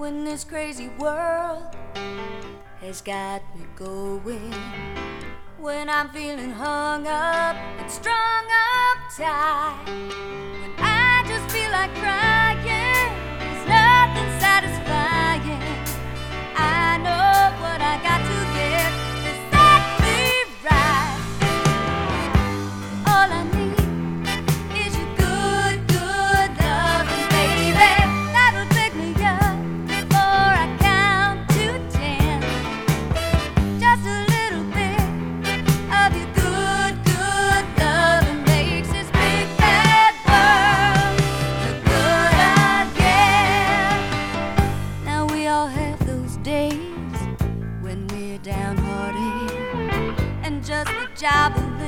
when this crazy world has got me going. When I'm feeling hung up and strung up tight. just a job.